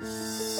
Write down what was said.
Música